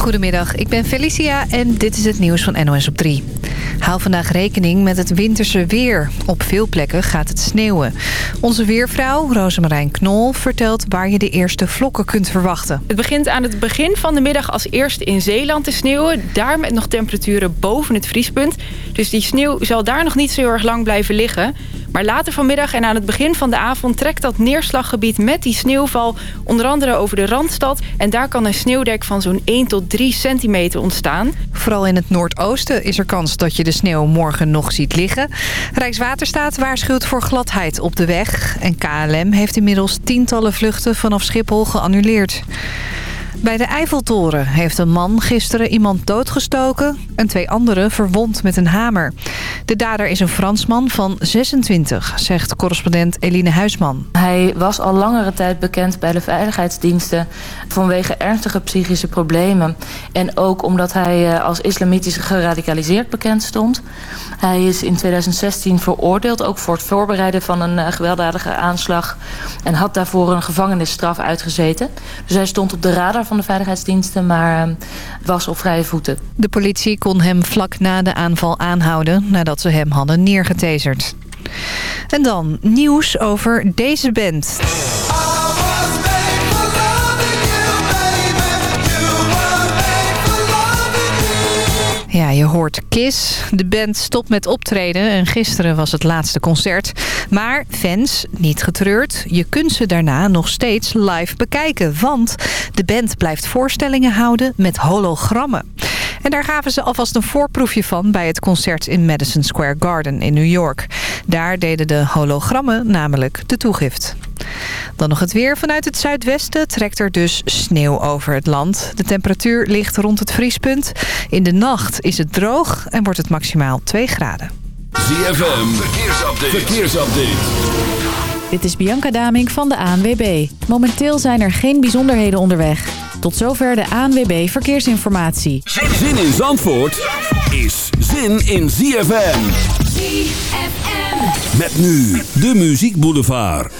Goedemiddag, ik ben Felicia en dit is het nieuws van NOS op 3. Hou vandaag rekening met het winterse weer. Op veel plekken gaat het sneeuwen. Onze weervrouw, Rosemarijn Knol, vertelt waar je de eerste vlokken kunt verwachten. Het begint aan het begin van de middag als eerste in Zeeland te sneeuwen. Daar met nog temperaturen boven het vriespunt. Dus die sneeuw zal daar nog niet zo heel erg lang blijven liggen. Maar later vanmiddag en aan het begin van de avond trekt dat neerslaggebied met die sneeuwval onder andere over de Randstad. En daar kan een sneeuwdek van zo'n 1 tot 3 centimeter ontstaan. Vooral in het noordoosten is er kans dat je de sneeuw morgen nog ziet liggen. Rijkswaterstaat waarschuwt voor gladheid op de weg. En KLM heeft inmiddels tientallen vluchten vanaf Schiphol geannuleerd. Bij de Eiffeltoren heeft een man gisteren iemand doodgestoken... en twee anderen verwond met een hamer. De dader is een Fransman van 26, zegt correspondent Eline Huisman. Hij was al langere tijd bekend bij de veiligheidsdiensten... vanwege ernstige psychische problemen. En ook omdat hij eh, als islamitisch geradicaliseerd bekend stond. Hij is in 2016 veroordeeld, ook voor het voorbereiden van een eh, gewelddadige aanslag... en had daarvoor een gevangenisstraf uitgezeten. Dus hij stond op de radar van de veiligheidsdiensten, maar uh, was op vrije voeten. De politie kon hem vlak na de aanval aanhouden nadat ze hem hadden neergetaserd. En dan nieuws over deze band. Je hoort Kiss. De band stopt met optreden en gisteren was het laatste concert. Maar fans, niet getreurd, je kunt ze daarna nog steeds live bekijken. Want de band blijft voorstellingen houden met hologrammen. En daar gaven ze alvast een voorproefje van bij het concert in Madison Square Garden in New York. Daar deden de hologrammen namelijk de toegift. Dan nog het weer. Vanuit het zuidwesten trekt er dus sneeuw over het land. De temperatuur ligt rond het vriespunt. In de nacht is het droog en wordt het maximaal 2 graden. ZFM, verkeersupdate. verkeersupdate. Dit is Bianca Daming van de ANWB. Momenteel zijn er geen bijzonderheden onderweg. Tot zover de ANWB Verkeersinformatie. Zin in Zandvoort is zin in ZFM. ZFM. Met nu de Muziek Boulevard.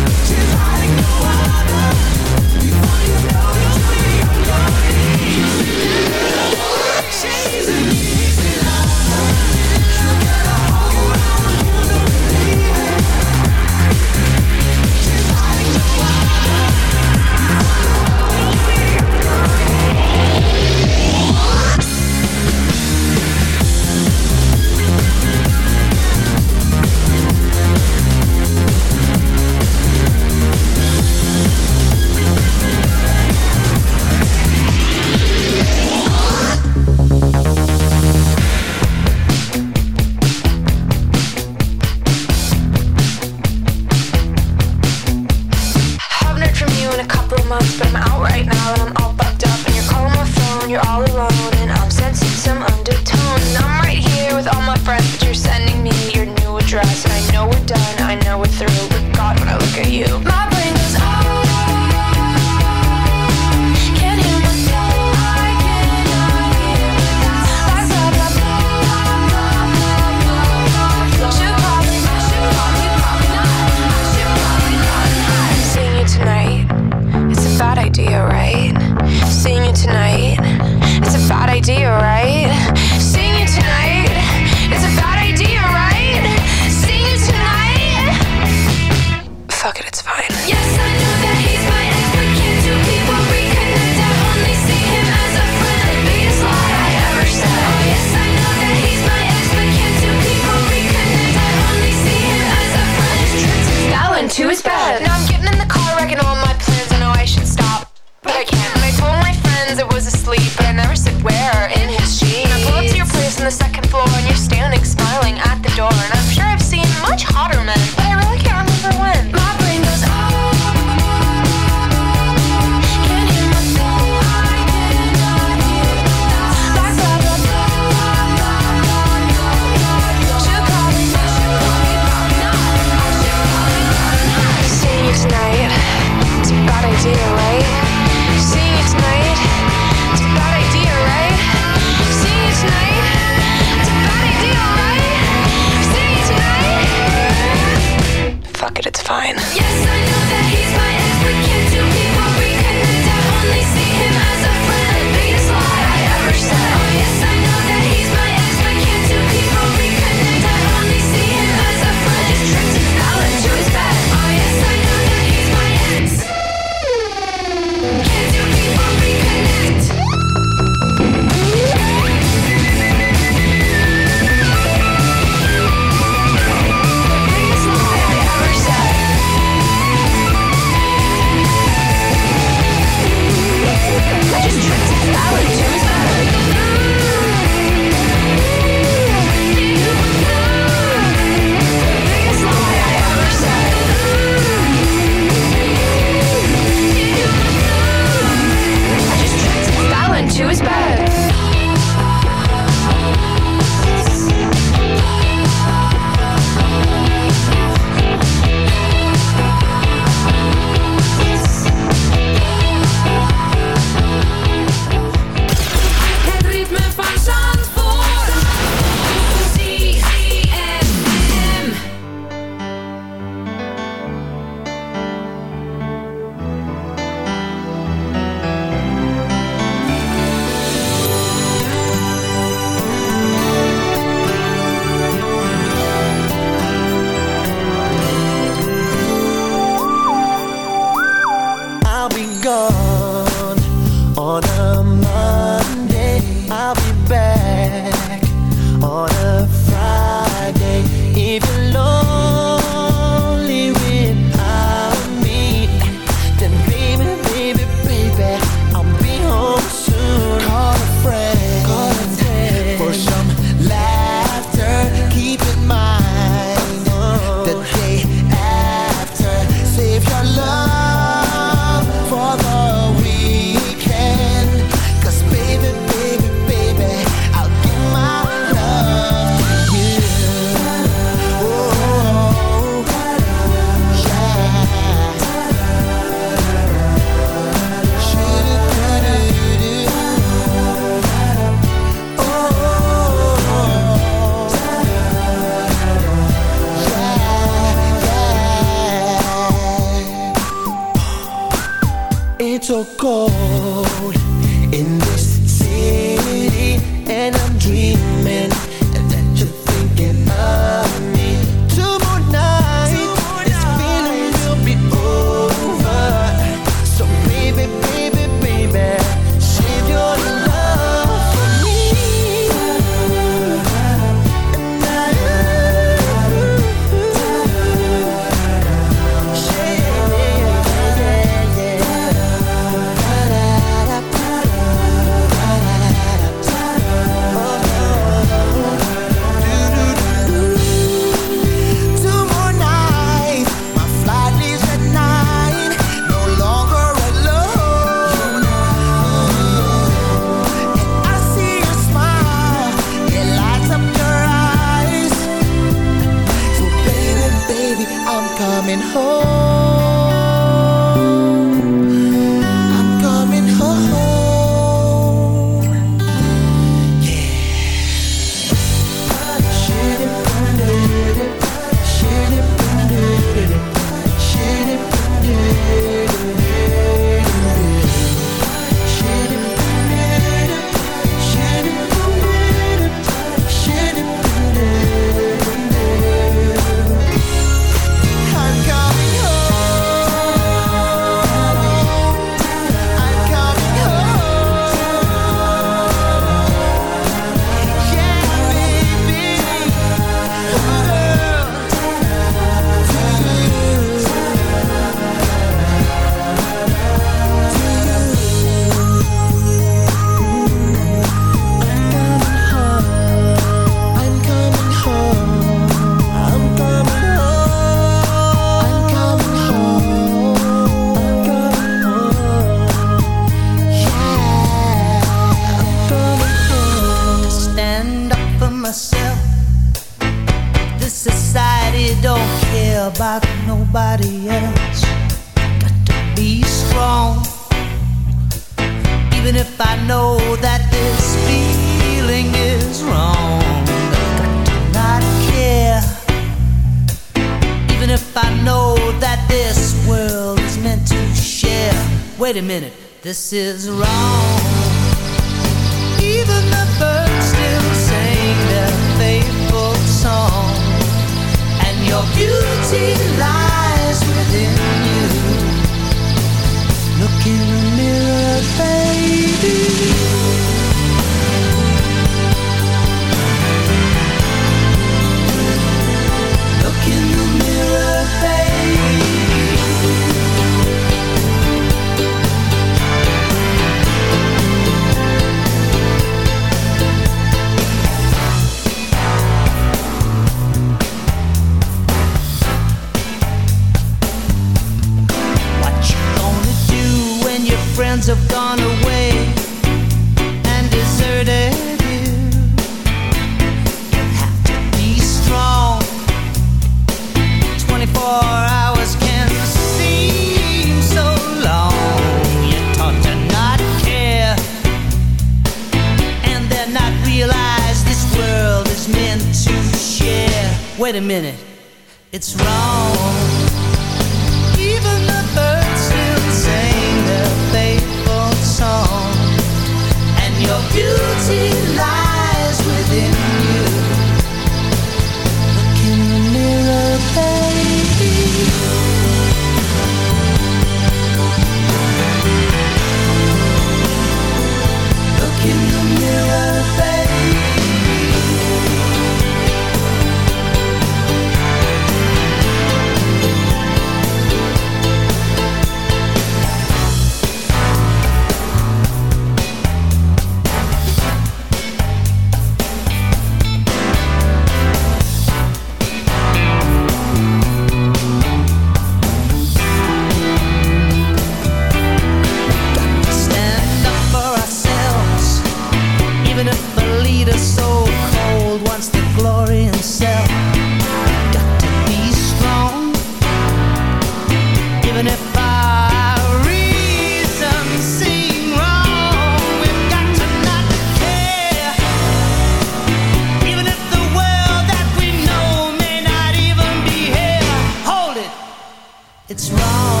It's wrong.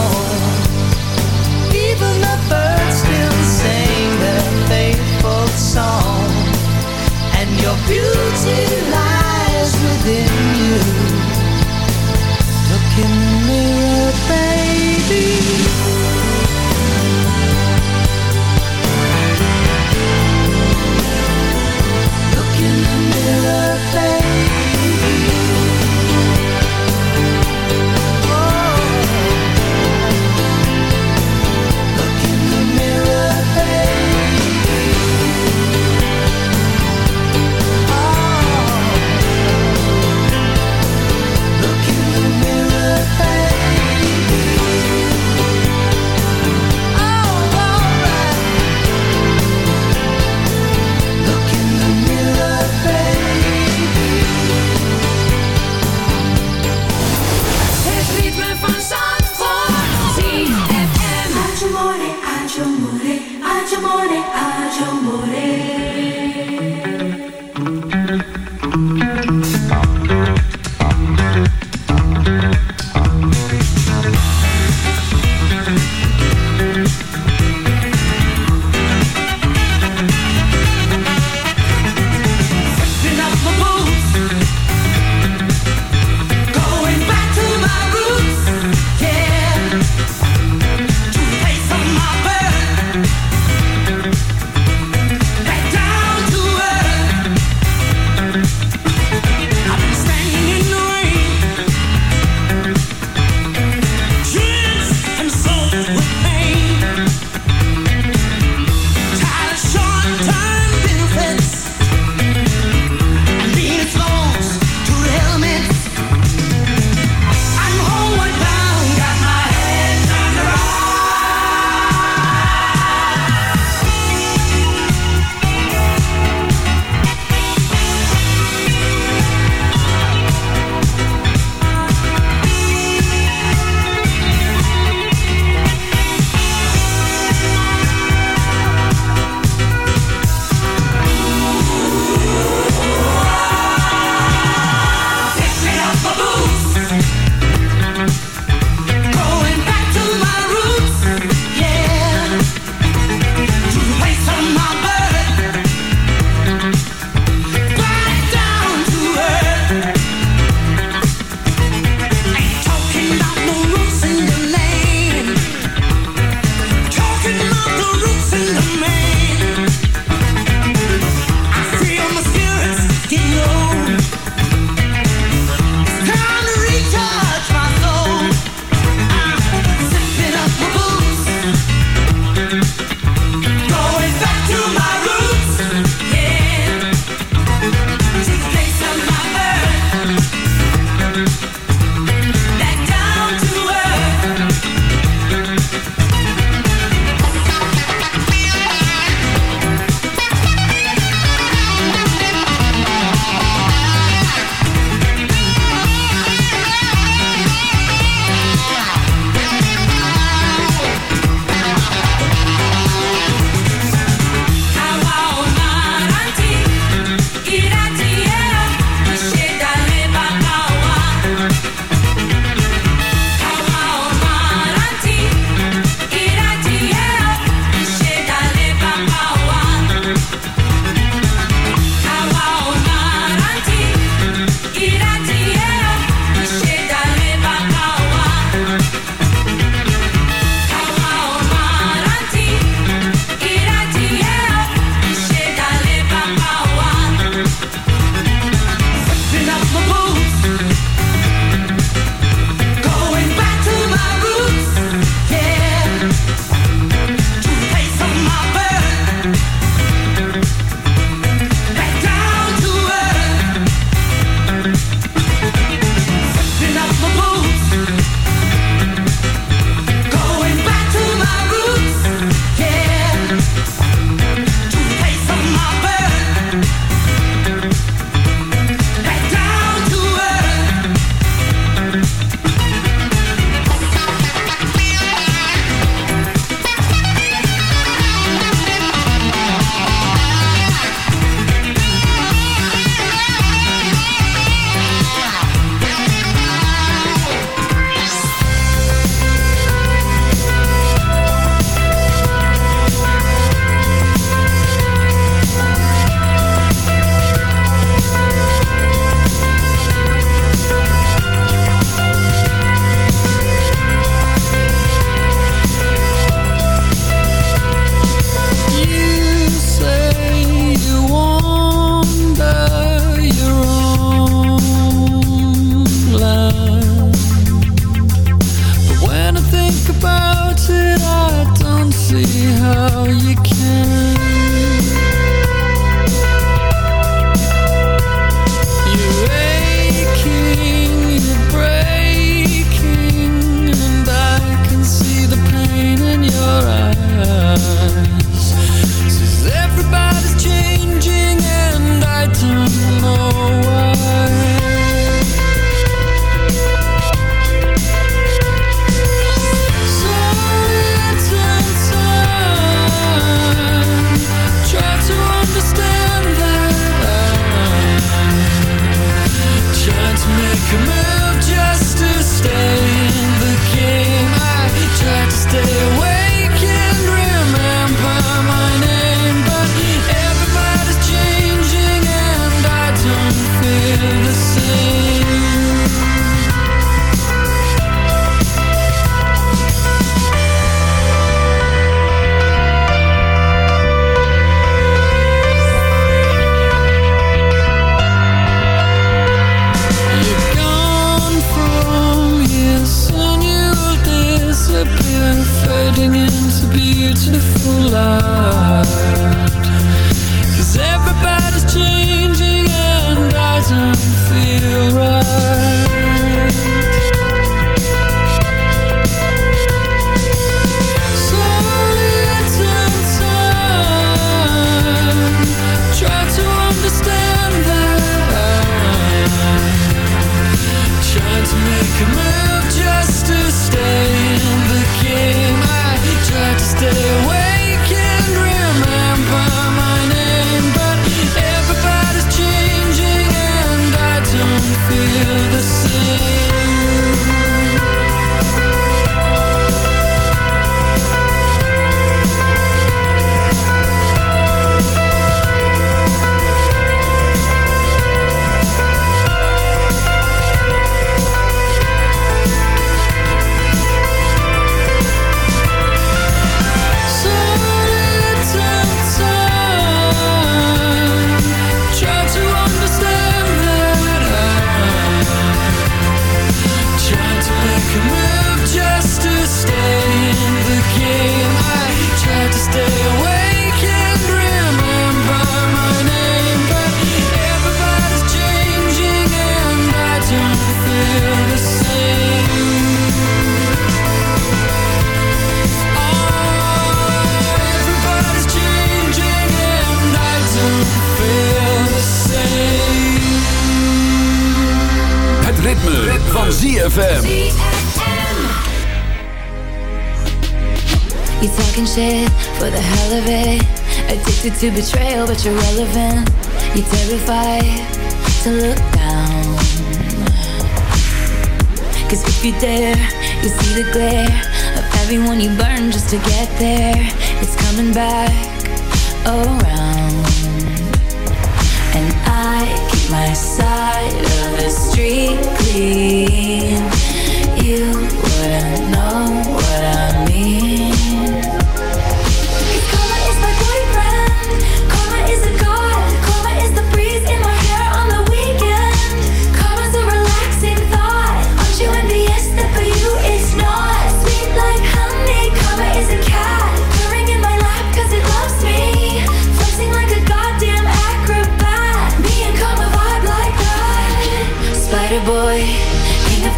to betrayal, but you're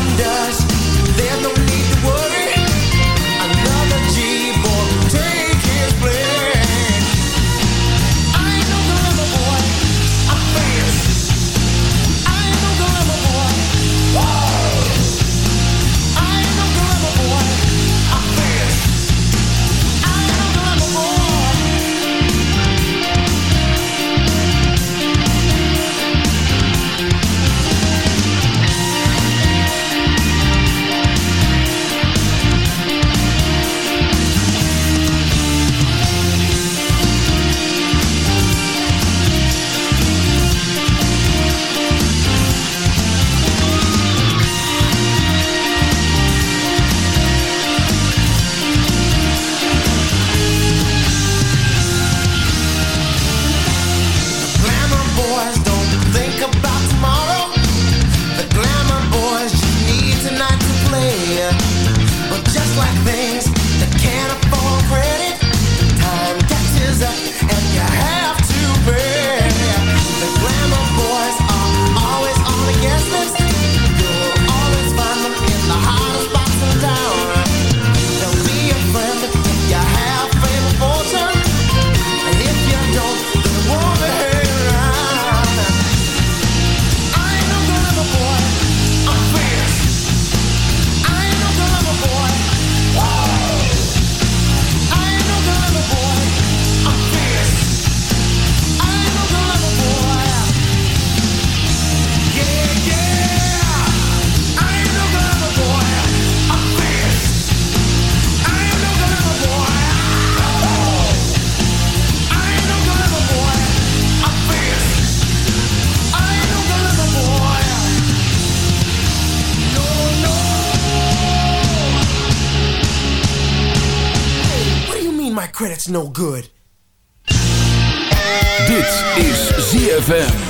wonders. No good. Dit is ZFM.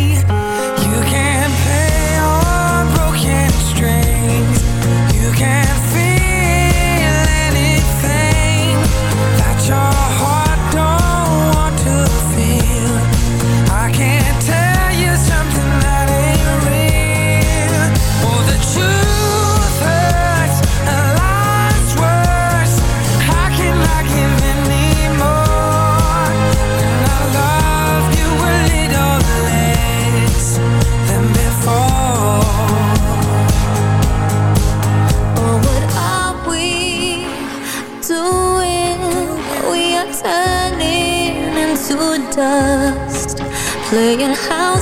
playing house.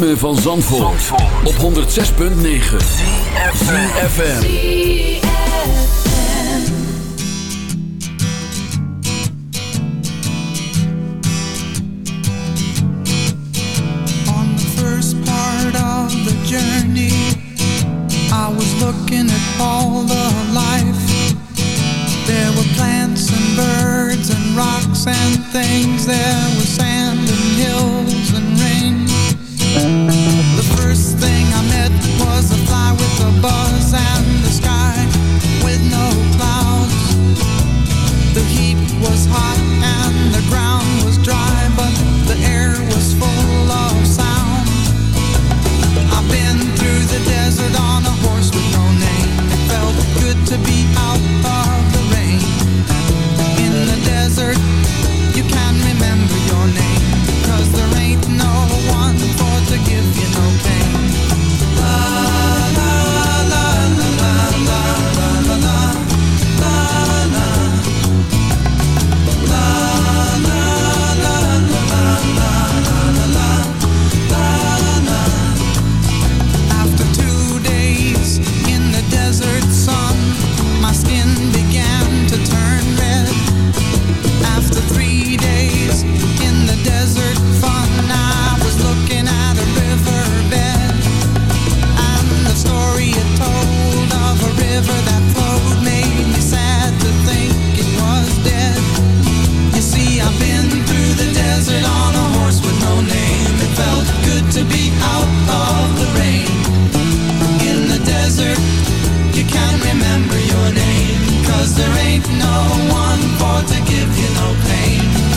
ritme van Zandvoort, Zandvoort. op 106.9 CFFM On the first part of the journey I was looking at all the life. There were plants and birds and rocks and things. There was sand you can remember your name. Cause there ain't no one for to give you no pain.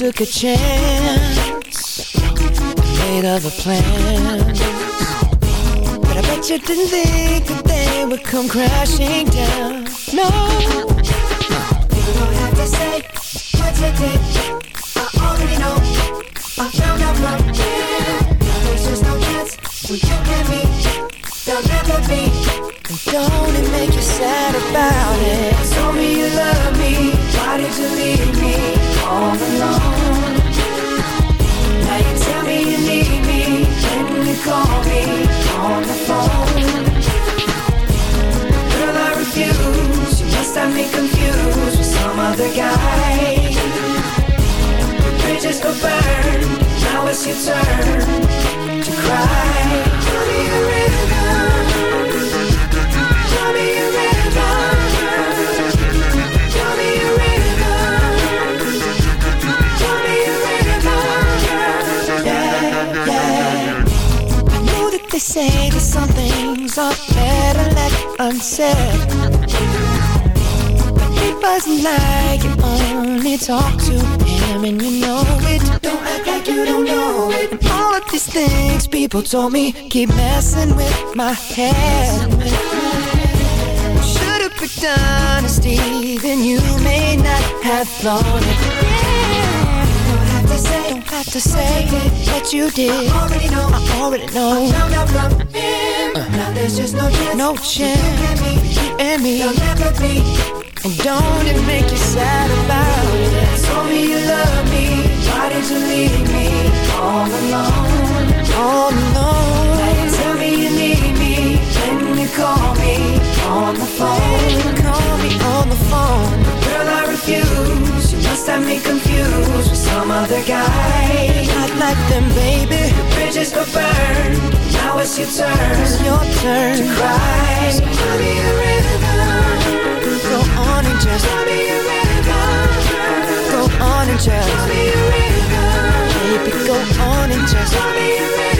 Took a chance. Made other plans. But I bet you didn't think that they would come crashing down. No. You don't have to say what you did. I already know. I found out from you. There's just no chance when you and me. There'll never be. And don't it make you sad about it? Told me you love me. Why did you leave me all alone? Now you tell me you need me when you call me on the phone. Girl, I refuse. You must have me confused with some other guy. Bridges go burn. Now it's your turn to cry. Tell me a river. Say that some things are better left unsaid. It wasn't like you only talk to him and you know it. Don't act like you don't know it. And all of these things people told me keep messing with my head. Picked honesty, then you may not have thought it. Yeah. Don't have to say, don't have to say what you did. I already know, I already know. I found out from him. Uh-huh. Now there's just no chance, no chance. You and me, you'll never be. And don't it make you sad about it? Told me you love me. Why did you leave me all alone? All alone. Must me confused with some other guy. Not like them, baby. The bridges go burn. Now it's your turn. It's your turn to cry. So tell me a river. Go on and just tell me a river. Go on and just tell me a river. Baby, go on and just tell me a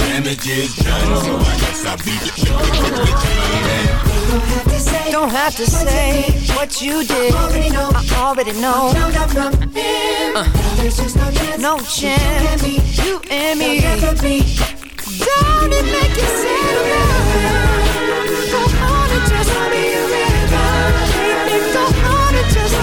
The damage is done, so I guess be leaving. Don't have to say what you did. I already know. I. Uh, no chance. You and me. Don't it make you sad? Go on and just me a river. Go on and just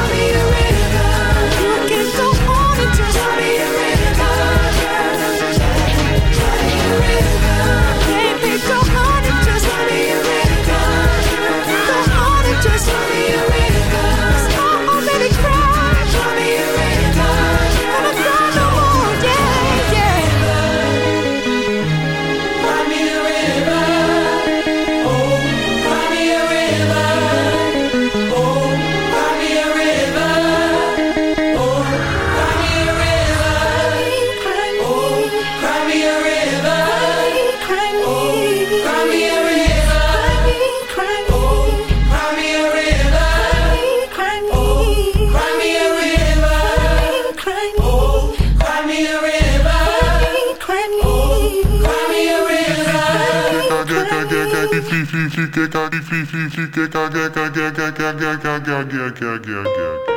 I